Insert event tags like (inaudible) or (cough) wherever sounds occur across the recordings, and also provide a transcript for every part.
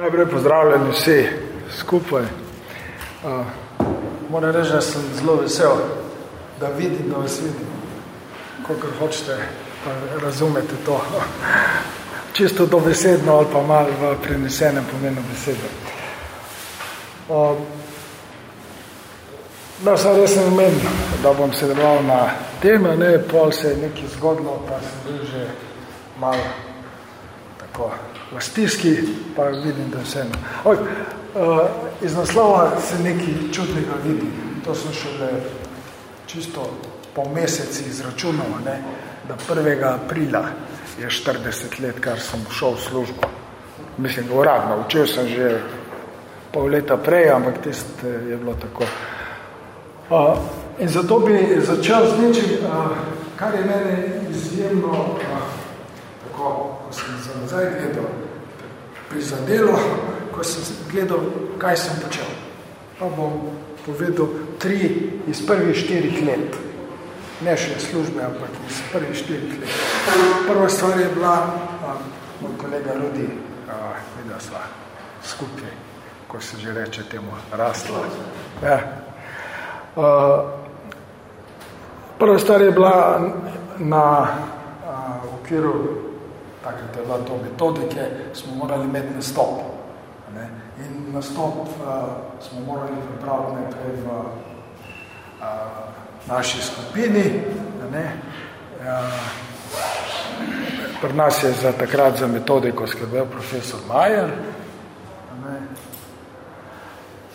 Najprej pozdravljeni vsi skupaj. Uh, moram reči, da sem zelo vesel, da vidim, da vas vidim. Kolikor hočete, pa razumete to. (laughs) Čisto dobesedno ali pa malo v prenesenem pomenu besede. Uh, da sem res namen, da bom se deloval na teme, ne, pol se je nekaj zgodilo, pa sem bil že malo tako v stiski, pa vidim, da vseeno. Oj, uh, iz naslova se nekaj čudnega vidi. To sem šele čisto po meseci izračunal, ne, da 1. aprila je 40 let, kar sem šel v službo. Mislim, uradno, učil sem že pol leta prej, ampak tist je bilo tako. Uh, in zato bi začel z nečim, uh, kar je mene izjemno uh, tako, ko sem za nazaj gledal, prizadelo, ko sem gledal, kaj sem počel. Pa bom povedal tri iz prvih štirih let. Ne še službe, ampak iz prvih štirih let. Prva stvar je bila, a, moj kolega Rudi, videla sva skupaj, ko se že reče temu, rastla. Ja. Prva stvar je bila na v okviru takrat je bila to metodike, smo morali imeti nastop. Ne? In nastop uh, smo morali pripraviti najprej v uh, naši skupini. Ne? Uh, pri nas je za takrat za metodiko skrbel profesor Majer. Ne?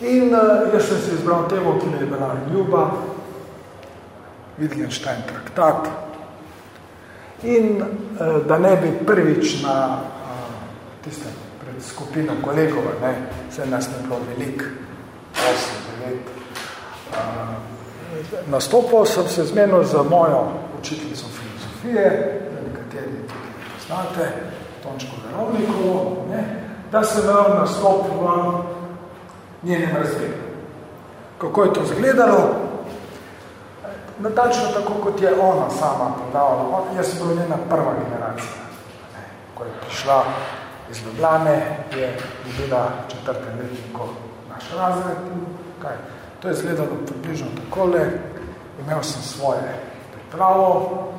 In uh, jaz sem si izbral temo, ki je bila ljuba, Wittgenstein traktat, in eh, da ne bi prvič na eh, tistem pred skupino kolegov, ne, vse nas ne bilo velik, 8, 9, eh, nastopil sem se zmenil za mojo učiteljico filozofije, nekateri tudi poznate, Tončko Verovnikovo, ne, da sem imel nastop v njenem razredu. Kako je to izgledalo? Natačno tako, kot je ona sama podavala. On, jaz sem bil njena prva generacija. Ne, ko je prišla iz Ljubljane, je bila četrte letniko naš razred. Kaj? To je izgledalo približno takole. Imel sem svoje pripravo,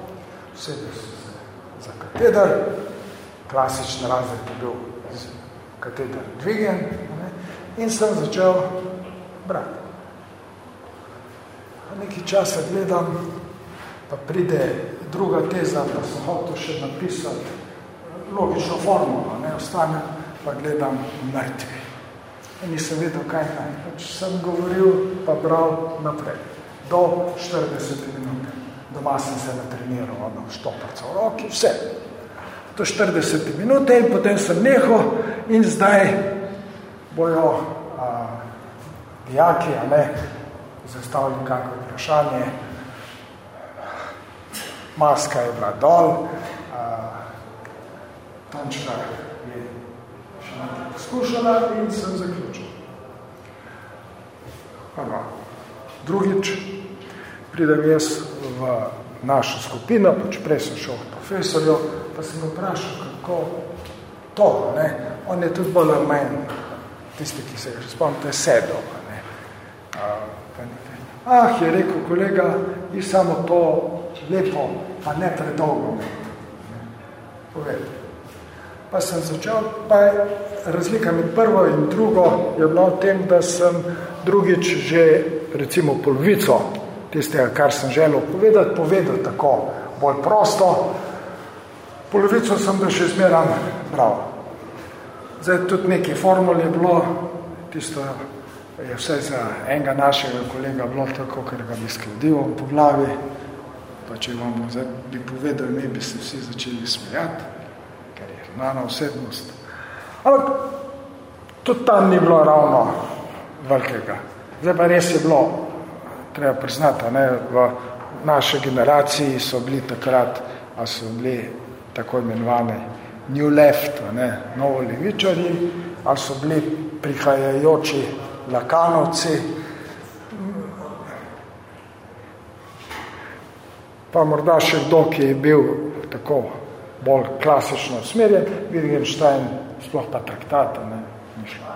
sedel sem se za kateder, klasični razred je bil kateder dvigen ne, in sem začel brati nekaj časa gledam, pa pride druga teza, pa sem hotel še napisati logično formulo, ne, ostanem, pa gledam mrtvi. In nisem vedel, kaj naj. Pač sem govoril, pa bral naprej. Do 40 minut. Doma sem se natreniral, ono, štoparca v roki, vse. Do 40 minut in potem sem nehal in zdaj bojo a, dijaki, a ne, zastavili kako vprašanje. Maska je bila dol, Tončka je še nekaj poskušala in sem zaključil. Prvo. Drugič, pridem jaz v našo skupino, pač prej sem šel k profesorju, pa sem ga vprašal, kako to, ne? On je tudi bolj manj, tisti, ki se ga že spomnite, sedel, ne? Ah, je rekel kolega, ni samo to lepo, pa ne predolgo. Pa sem začel, pa je razlika med prvo in drugo je bilo v tem, da sem drugič že recimo polovico tistega, kar sem želel povedati, povedal tako bolj prosto. Polovico sem da še zmeram prav. Zdaj tudi neki formul je bilo, tisto je vse za enega našega kolega bilo tako, ker ga bi skladil po glavi, pa če vam zdaj bi povedal, ne bi se vsi začeli smejati, ker je znana osebnost. Ampak tudi tam ni bilo ravno velikega. Zdaj pa res je bilo, treba priznati, ne, v naši generaciji so bili takrat, a so bili tako imenovane New Left, ne, novo levičari, ali so bili prihajajoči Lakanovci, pa morda še kdo, ki je bil tako bolj klasično usmerjen, Wittgenstein, sploh pa traktata, ne, ni razmišljal.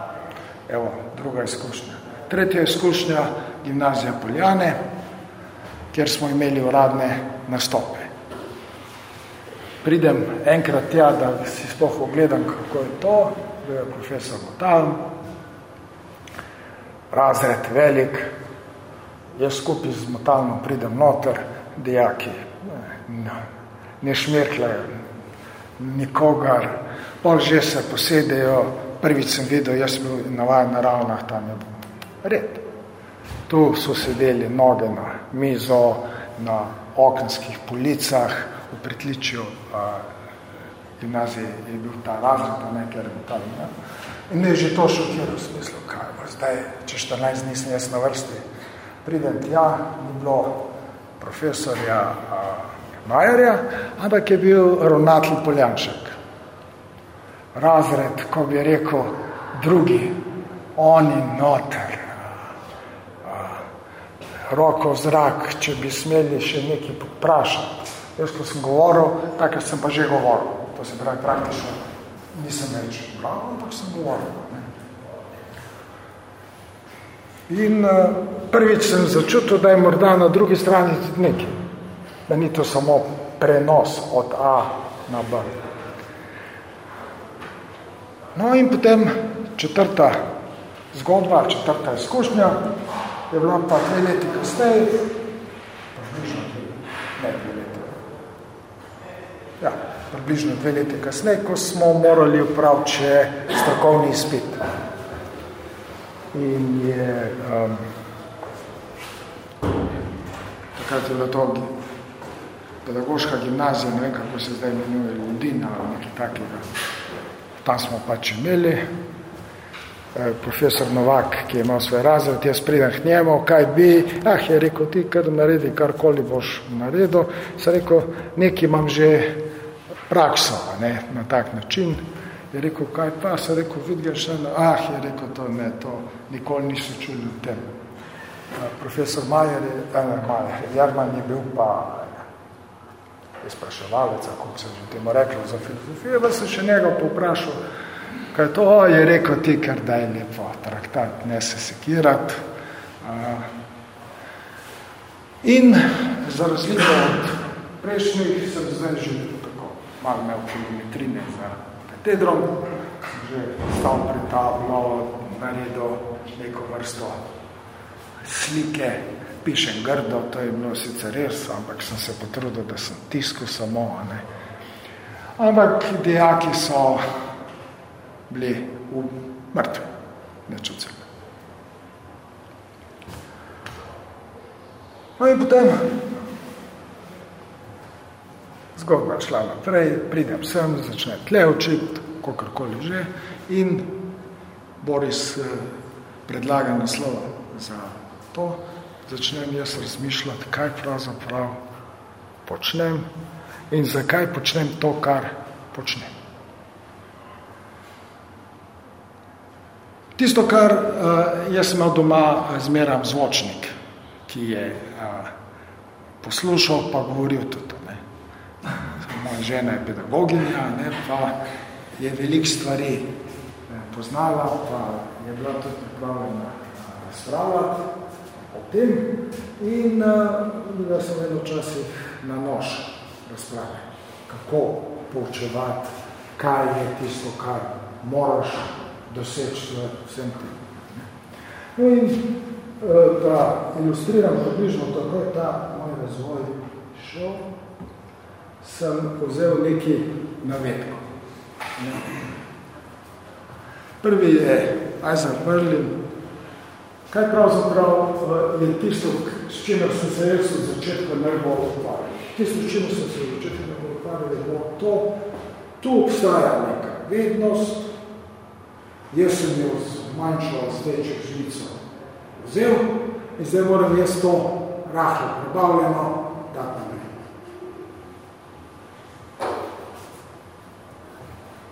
Evo, druga izkušnja. Tretja izkušnja, gimnazija Poljane, kjer smo imeli uradne nastope. Pridem enkrat tja, da si sploh ogledam, kako je to, bil je profesor Motalm, razred velik, jaz skupaj z Motalnom pridem noter, dijaki, ne, šmirklajo, nikogar, pol že se posedejo, prvič sem videl, jaz sem bil navajen na ravnah, tam je red. Tu so sedeli noge na mizo, na okenskih policah, v pritličju gimnazije je bil ta razred, ne, ker tam, ne. In me je že to šokiral, smislu, kaj bo zdaj, če 14 dni sem jaz na vrsti, pridem tja, ni bilo profesorja a, Majerja, ampak je bil ravnatelj Poljanšek. Razred, ko bi rekel, drugi, oni noter, roko v zrak, če bi smeli še nekaj poprašati. Jaz, ko sem govoril, tako sem pa že govoril. To se pravi praktično, nisem več bral, ampak sem govoril. Ne. In uh, prvič sem začutil, da je morda na drugi strani nekaj. Da ni to samo prenos od A na B. No in potem četrta zgodba, četrta izkušnja, je bila pa dve leti kasneje, približno ne približno dve leti kasneje, ko smo morali upraviti strokovni izpit. In je um, takrat je bila to pedagoška gimnazija, ne vem, kako se zdaj imenuje, Ludina ali nekaj takega. Tam smo pač imeli Eh, profesor Novak, ki je imel svoj razred, jaz pridem k njemu, kaj bi, ah, je rekel, ti kar naredi, karkoli boš naredil, sem rekel, nekaj imam že prakso, ne, na tak način, je rekel, kaj pa, sem rekel, vidi še eno, ah, je rekel, to ne, to nikoli niso čuli v tem. Profesor Majer, eh, Majer, Jarman je bil pa izpraševalec, kako se že temu reklo za filozofijo, pa sem še njega poprašal, Kaj to je rekel ti, ker daj lepo traktat, ne se sekirat. In za razliko od prejšnjih sem zdaj že malo imel kilometrine za katedrom, že stal pred tablo, naredil neko vrsto slike, pišem grdo, to je bilo sicer res, ampak sem se potrudil, da sem tiskal samo. Ne. Ampak dijaki so bili v mrtvi, neč od sebe. No in potem zgodba šla naprej, pridem sem, začne tle učiti, kakorkoli že, in Boris eh, predlaga naslova za to, začnem jaz razmišljati, kaj pravzaprav počnem in zakaj počnem to, kar počnem. Tisto, kar uh, jaz imel doma, zmeram zvočnik, ki je uh, poslušal, pa govoril tudi. Moja žena je pedagoginja, ne, pa je veliko stvari ne, poznala, pa je bila tudi pripravljena razpravljati o tem in da sem eno časih na nož razprave, kako poučevati, kaj je tisto, kar moraš doseči v vsem tem. No in eh, da ilustriram približno tako je ta moj razvoj šel, sem vzel neki navedko. Prvi je Isaac Merlin. Kaj pravzaprav eh, je tisto, s čimer sem se jaz od začetka najbolj ukvarjal? Tisto, s čimer sem se od začetka najbolj ukvarjal, je bilo to, tu obstaja neka vednost, Jaz sem jo manjšo steček žlico vzel in zdaj moram jaz to rahlo prebavljeno dati naprej.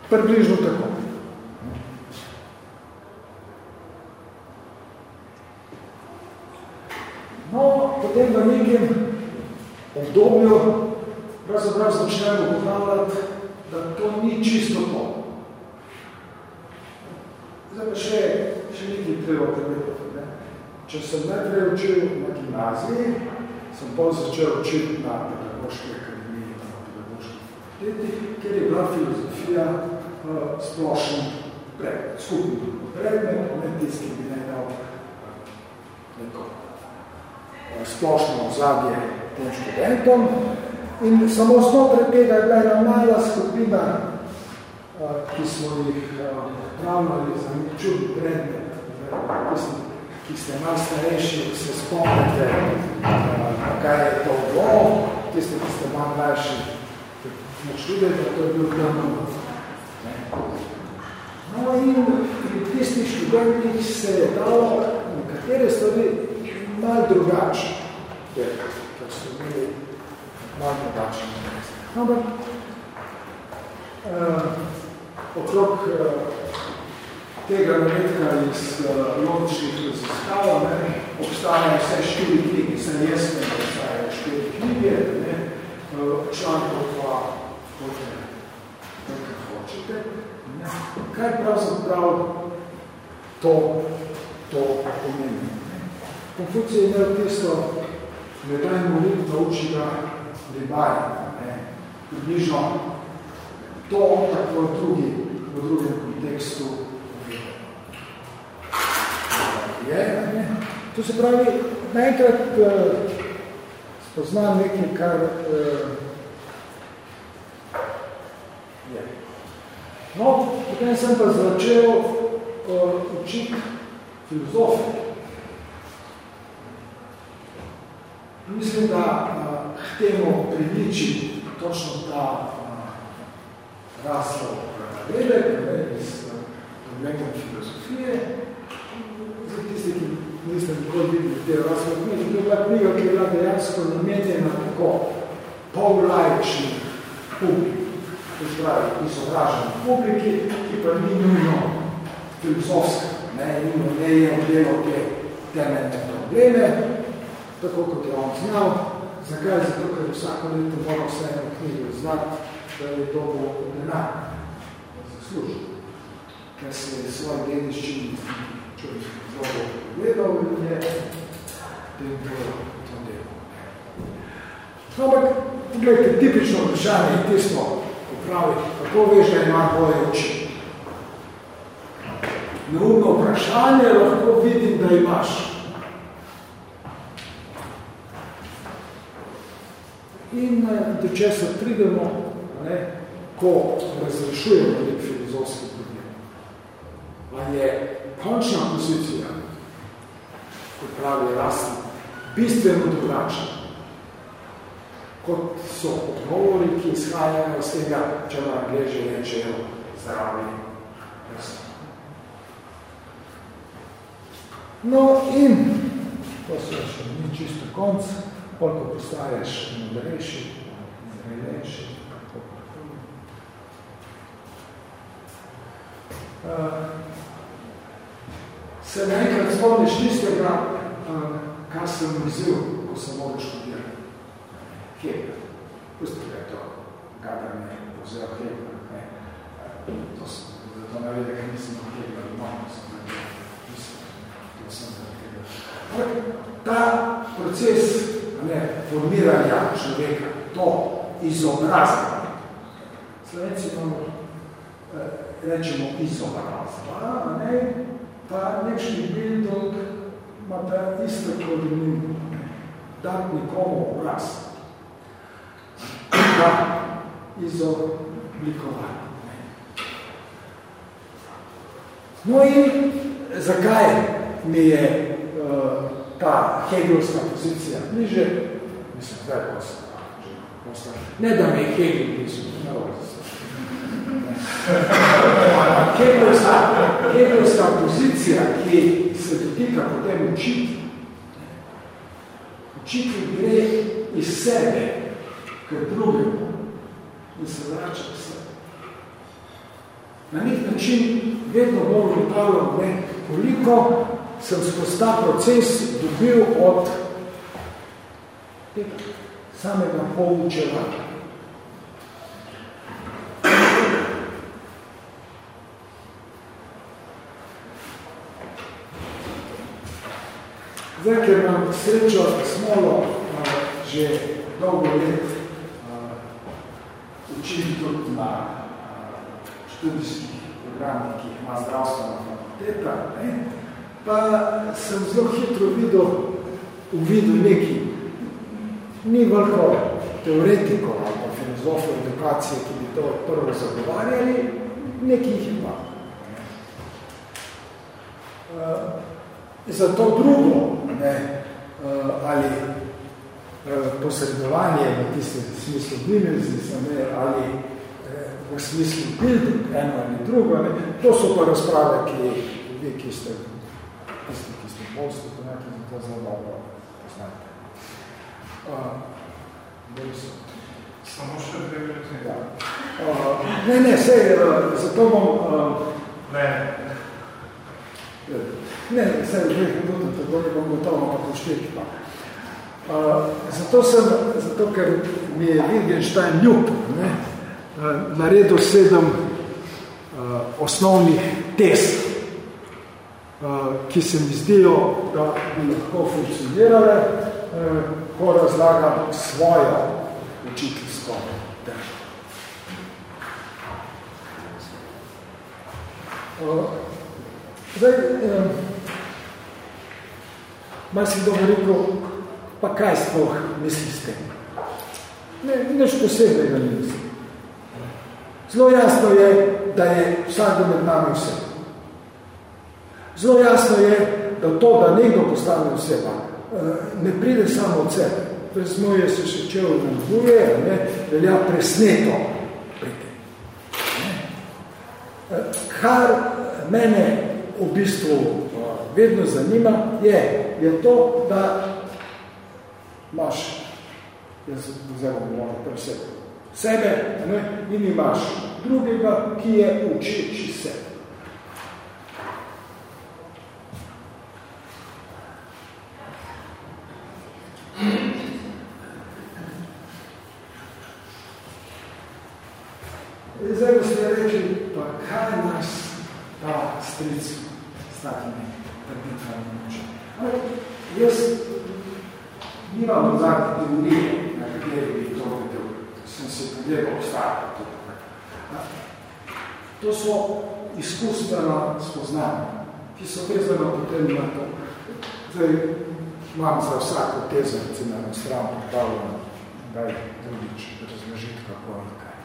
Približno tako. No, potem v nekem obdobju pravzaprav začnemo ugotavljati, da to ni čisto to. Zdaj pa še, še nekaj treba povedati. Ne? Če sem najprej učil na gimnaziji, sem pol začel učiti na pedagoški akademiji, na pedagoški fakulteti, ker je bila filozofija splošen pred, skupni predmet, tisti, ki ne uh, neko splošno ozadje tem študentom. In samo znotraj tega je bila ena mala skupina, ki smo jih pravnali za nek čudni predmet, tisti, ki ste malo starejši, se spomnite, kaj je to bilo, tisti, ki ste malo mlajši, moč videti, da to je bil tam. No in pri tistih študentih se je dalo nekatere stvari malo drugače, ker so imeli malo drugače. Ampak uh, okrog uh, tega naredka iz uh, logičnih raziskav, ne, obstajajo vse štiri knjige, vse jaz ne obstajajo štiri knjige, ne, uh, člankov pa hoče, nekaj Ne. Kaj pravzaprav to, to pomeni? Konfucija je imel tisto, ne daj molit, nauči ga ribaj, ne, približno to, tako drugi, v drugem kontekstu je. Ne? To se pravi, najkrat uh, spoznam nekaj, kar uh, je. No, potem sem pa začel uh, učiti filozofijo. Mislim, da uh, k temu priliči točno ta uh, raslov vedek, iz uh, filozofije, tisti, ki niste nikoli videli te rasne knjige, to je bila knjiga, ki je bila dejansko namenjena tako pol-lajčni publiki, to je pravi, izobraženi publiki, ki pa ni nujno filozofska, ne, nujno ne je oddelal te temeljne probleme, tako kot je on znal. Zakaj? Zato, ker vsako leto mora vse eno knjigo znati, da je to bo denar zaslužil, ker se je svoj dediščini človek dobro gledal in je tem delo to delo. No, ampak, pogledajte, tipično vprašanje je tisto, pravi, kako veš, da ima boje oči. Neumno vprašanje lahko vidim, da imaš. In eh, do česa pridemo, ne, ko razrešujemo nek filozofski problem. Ali je končna pozicija, kot pravi Erasmus, bistveno drugačna, kot so odgovori, ki izhajajo z tega, če na angleži rečejo zdravi No in, to se še ni čisto konc, koliko postaješ modrejši, zrelejši, kako uh, se naenkrat spomniš tistega, kar sem vzil, ko sem mogel študirati. Hegel. Pustite, je to gadanje, vzel Hegel. Ne. To zato ne vede, ker nisem na Hegel, imamo sem na to sem Hegel. Ta proces ne, formiranja človeka, to izobrazba, slovenci imamo, eh, rečemo izobrazba, ne, pa nekšni bildung ima ta isto korenino, dati nekomu obraz, izoblikovati. No in zakaj mi je uh, ta hegelovska pozicija bliže? Mislim, da je posta. Ne da me je Hegel blizu, ne Hegelovska pozicija, ki se dotika potem učiti, učiti gre iz sebe k drugemu in se vrača vse. Na nek način vedno bolj ugotavljam, ne, koliko sem skozi ta proces dobil od tega samega poučevanja. Zdaj, ker imam srečo smolo že dolgo let učim tudi na uh, študijskih programih, ki jih ima zdravstvena fakulteta, ne? pa sem zelo hitro videl, uvidel neki, ni veliko teoretikov ali pa filozofov edukacije, ki bi to prvo zagovarjali, neki jih ima. Uh, za to drugo, ne, uh, ali posredovanje v tistem smislu dimenzis, ne, ali uh, v smislu bild, eno ali drugo, ne, to so pa razprave, ki vi, ki ste, tisti, ki ste bolj strokovnjaki, za to zelo dobro poznate. Uh, Samo še dve minuti. Ja. Uh, ne, ne, sej, uh, zato bom... Uh, ne. Ne, vse v dveh minutah, tako ne bom gotovo, pa po štirih pa. Zato sem, zato ker mi je Wittgenstein ljub, ne, naredil sedem uh, osnovnih test, uh, ki se mi zdijo, da bi lahko funkcionirale, uh, ko razlagam svojo učiteljsko držo. Uh, zdaj, um, Mar si dobro rekel, pa kaj sploh misli s tem? Ne, nič posebnega ne misli. Zelo jasno je, da je vsakdo med nami vse. Zelo jasno je, da to, da nekdo postane oseba, eh, ne pride samo od sebe. Prezmo je se še čel nadzuje, ne, velja presneto pri tem. Eh, kar mene v bistvu eh, vedno zanima, je, je to, da imaš, jaz vzemo govorim pri sebi, sebe ne, in imaš drugega, ki je učeči sebe. Zdaj boste rekli, pa kaj nas ta stric s takimi trditvami uči? Jaz teorije, na kateri bi to videl. Sem se pogledal obstaviti. To so izkustvena spoznanja, ki so vezana potem na to. Zdaj, imam za vsako tezo, recimo, na stran pripravljeno, daj drugič razložiti, kako ali kaj.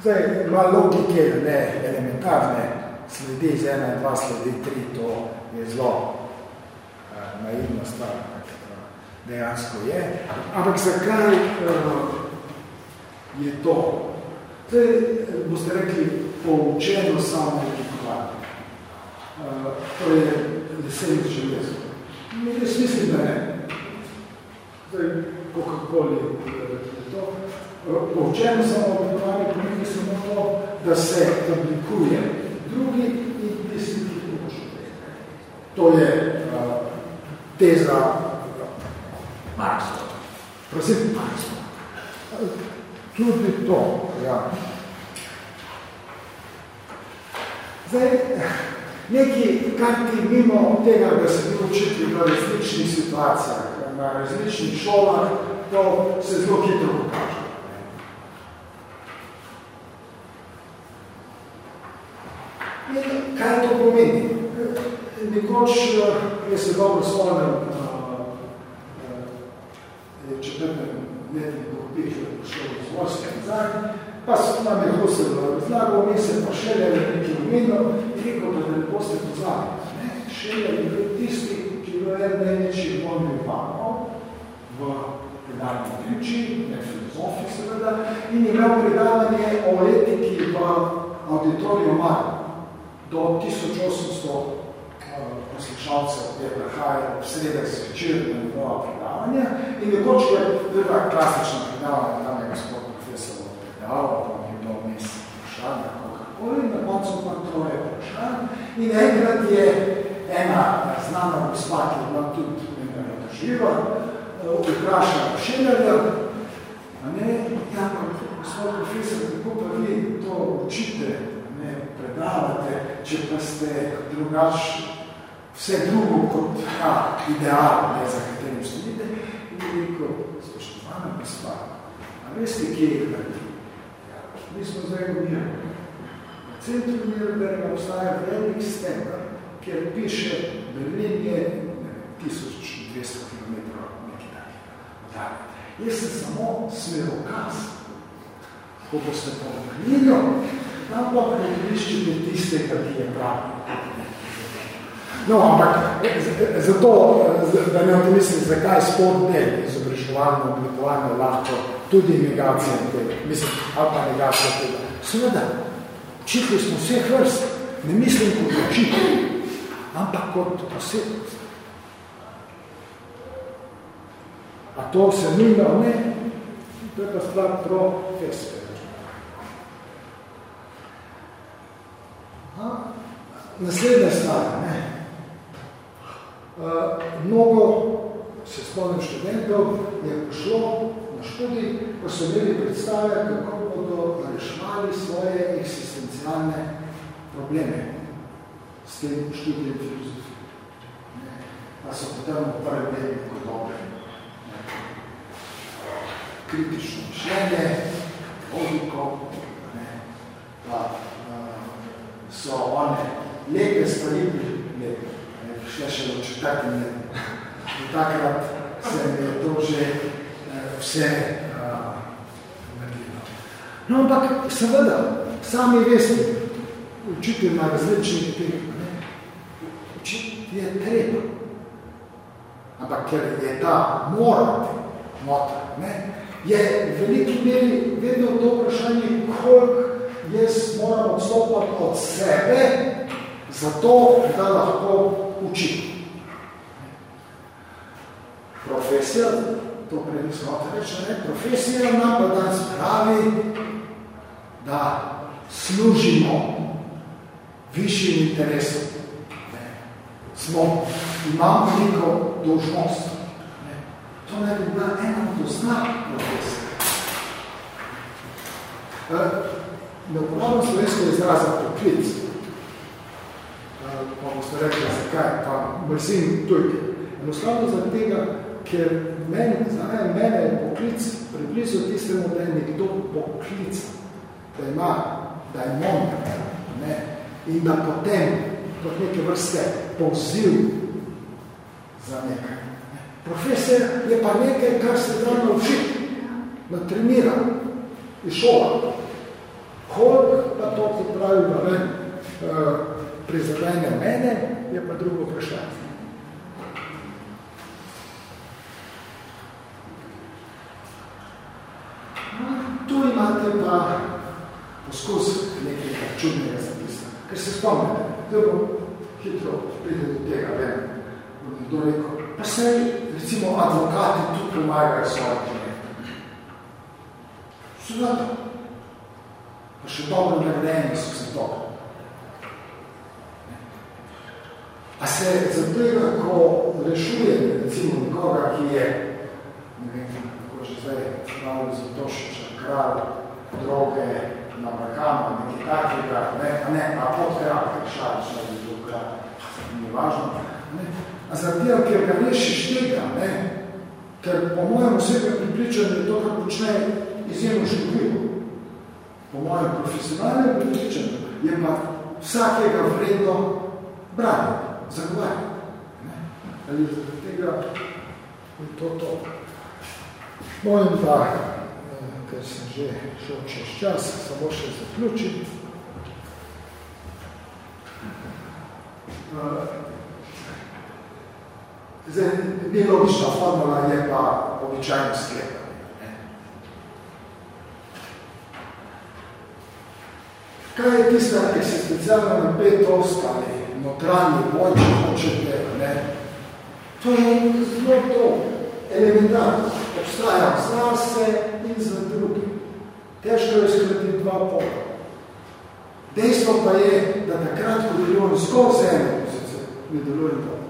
Zdaj, ima logike, ne elementarne, sledi z ena dva, sledi tri, to je zelo uh, naivna stvar, dejansko je. Ampak zakaj uh, je to? Zdaj, boste rekli, poučeno samo oblikovanje. Uh, to je lesenic železo. Jaz mislim, da ne. Zdaj, kakokoli je to. Poučeno samo oblikovanje pomeni samo to, da se oblikuje drugi in ki počuje. To je uh, teza Marksova. Prosim, Marksova. Tudi to, ja. Zdaj, neki, kar ti mimo tega, da se učiti v različnih situacijah, na različnih šolah, to se zelo hitro pokaže. In kaj to pomeni? Nekoč, jaz se dobro spomnim, je četrtem letniku Pihler prišel iz Vojske nazaj, pa so nam je Husel razlagal, mi se pa šele nekaj umenil in rekel, da ne boste poznali. Šele je bil tisti, ki je bil eden največjih vojnih vanov v predavni ključi, ne filozofi seveda, in je imel predavanje o etiki v auditoriju Marko do 1800 uh, poslušalcev je prihajalo v sredek zvečer na njegova predavanja. In nekoč je prva klasična predavanja, tam je gospod profesor predaval, tam je bilo mesto vprašanja, kakakoli, na koncu pa to je vprašanje. In enkrat je ena znana gospa, ki je bila tudi nekaj doživa, uh, vprašala Šelerja, a ne, ja, pa gospod profesor, kako pa vi to to učite, ne, predavate, če pa ste drugač vse drugo kot ha, ideal, ne, za katerim stojite, in rekel, spoštovana gospa, a veste, kje je hrati? Ja, mi smo zdaj v miru. Na centru Mirberga obstaja velik stebr, kjer piše, Berlin je 1200 km nekaj takega. Jaz sem samo smerokaz. Ko boste pa v knjigo, tam pa prikriščite tistega, ki je pravi. No, ampak zato, da ne odmislim, zakaj spod del izobraževalno oblikovanje lahko tudi negacija tega, mislim, ali pa negacija tega. Seveda, učitli smo vseh vrst, ne mislim kot učitelj, ampak kot posebnost. A to se nima, ne, to je pa stvar profesije. Naslednja stvar, ne. Uh, mnogo, se spomnim študentov, je pošlo na študij, ko so imeli predstave, kako bodo reševali svoje eksistencialne probleme s tem študijem filozofije. Pa so potem uporabili kot dobre kritično mišljenje, logiko, ne, pa uh, so one lepe stvari lepe, prišle še do četrti ne. In takrat se mi je to že uh, vse uh, naredilo. No, ampak seveda, sami veste, učitelj na različnih teh, ne, učitelj je treba. Ampak ker je ta morati nota, ne, je v veliki meri vedno to vprašanje, koliko jaz moram odstopati od sebe, zato, da lahko učim. Profesija, to prej nismo reči, ne, profesija nam pa danes pravi, da služimo višjim interesom. Ne. Smo, imamo neko dožnost. To ne bi bila ena od osnak profesije. Ne uporabljam slovensko izraza poklic. Pa boste rekli, zakaj, pa mrzim tujke. Enostavno zaradi tega, ker meni, znaje, mene je poklic priblizu tistemu, da je nekdo poklic, da ima, da je mon, ne, in da potem kot neke vrste poziv za nekaj. Profesor je pa nekaj, kar se da naučiti, natrenira iz šola. Kolik pa to, pravi, da ne, uh, prizadene mene, je pa drugo vprašanje. No, tu imate pa poskus nekega čudnega zapisa, ker se spomnite, da bo hitro pride do tega, vem, bo nekdo rekel, pa se recimo advokati tudi pomagajo svoje kliente. Seveda. Pa še dobro nagrajeni so se to. A se za tega, ko rešuje recimo nekoga, ki je, ne vem, kako že zdaj, malo za to še kralj, droge, na Balkanu, nekaj takega, ne, a ne, a pod kralj, kaj šali, šali, šali, ni važno, ne, A tega, ker ga rešiš tega, ne? ker po mojem osebnem pripričanju je to, kar počne izjemno škodljivo. Po mojem profesionalnem pripričanju je pa vsakega vredno branje, zagovarjanje. Ali zaradi tega je to to. Mojem pa, ker sem že šel čez čas, samo še zaključim. Uh, Zdaj, biologična formula je pa običajno sklepanje. Kaj je tista, specialno napetost ali notranji boj, če hočete, ne? To je zelo to, elementarno. Obstaja za se in za drugi. Težko je skratiti dva pola. Dejstvo pa je, da takrat, ko delujem skozi eno pozicijo, ne delujem dobro.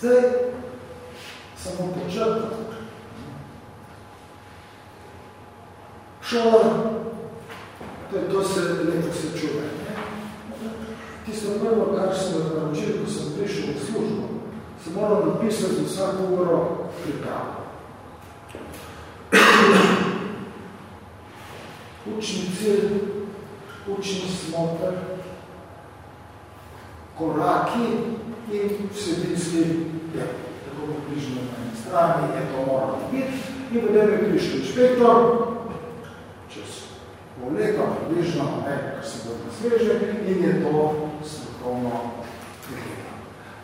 Zdaj, samo počrto. Šola To, to se lepo se čuje. Tisto prvo, kar sem naučil, ko sem prišel v službo, sem moral napisati za vsako uro pripravo. Učni cilj, učni smotr, koraki in vsebinski del. Tako približno na eni strani je to moralo biti in potem je prišel inšpektor, leta, približno, ne, kar se bo sveže, in je to strokovno prihljeno.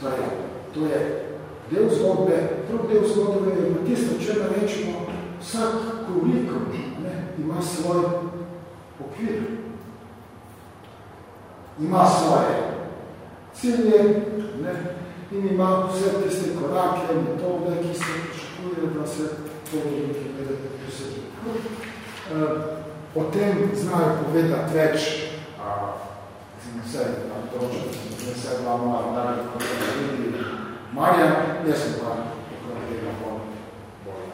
Torej, to je del zgodbe, drug del zgodbe je tisto, če ne rečemo, vsak koliko ne, ima svoj okvir, ima svoje cilje ne, in ima vse tiste korake, metode, ki se pričakuje, da se to nekaj posedi. Uh, o tem znajo povedati več, a, vse, na točno, da se vam malo dalje, kot je vidi Marjan, jaz sem pa okrog tega bolj bolj.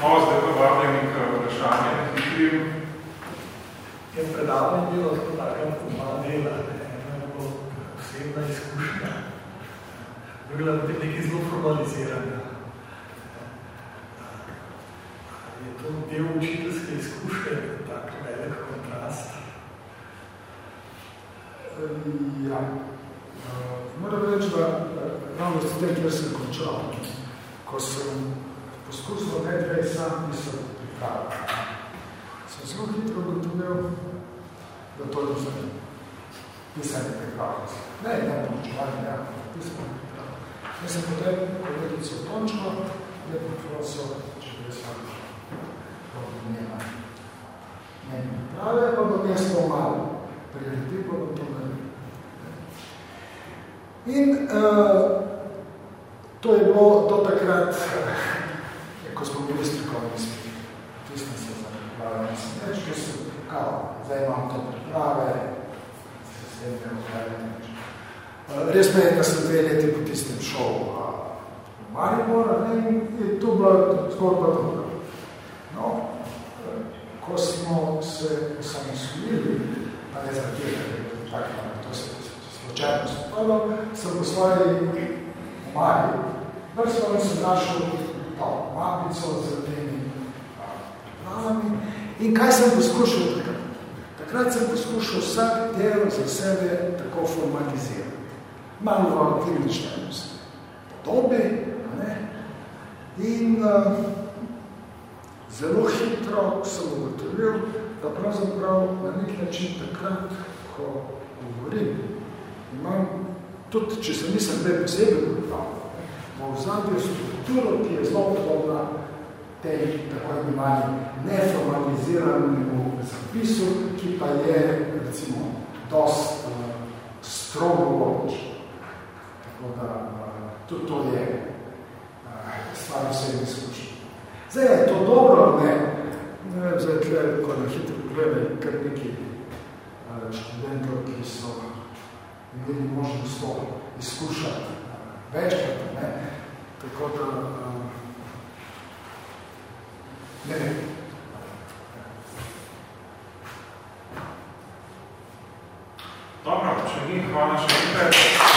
No, zdaj pa vabljeni k vprašanje, hitrim. Je predavanje bilo tako malo dela, ne, ne, bo osebna izkušnja bila nekaj zelo formalizirana. Je to del učiteljske izkušnje, tak velik kontrast? Ja. Moram reči, da ravno s tem, kjer sem končal, ko sem poskusil nekaj sam pisal pripraviti, sem zelo hitro ugotovil, da to je vse pisanje pripraviti. Ne, ne, počevanje, ne, pisanje Jaz sem potem kolegico Tončko, je prosil, če bi jaz vam dobro njena. Ne prave, pa bom jaz to malo prijeti, pa bom to naredil. In uh, to je bilo do takrat, uh, ko smo bili strokovni smeri. Tistem se zapravljali, mislim, reč, ko sem kao, zdaj imam to priprave, se s tem ne ukvarjati. Res me je, da sem dve leti po tistem šel v Maribor, ne, in je to bila zgodba druga. No, ko smo se osamosvojili, pa ne zaradi tega, čakaj, to se slučajno spadlo, sem poslali v Maribor. Vrstno sem našel to mapico z temi pravami. In kaj sem poskušal takrat? Takrat sem poskušal vsak del za sebe tako formalizirati malo v kliničnem podobi. In uh, zelo hitro sem ugotovil, da pravzaprav na nek način takrat, ko govorim, imam tudi, če se nisem zdaj posebej pripravljal, v ozadju strukturo, ki je zelo podobna tej tako imenovani neformaliziranemu zapisu, ki pa je recimo dost uh, strogo logično. Tako da eh, to, to je eh, stvar vsem izkušnje. Zdaj je to dobro, ne? ne zdaj tle, ko na hitro gledaj, kar neki eh, študentov, ki so imeli možnost to izkušati večkrat, ne? Tako da ne vem. Dobro, če ni, hvala še enkrat.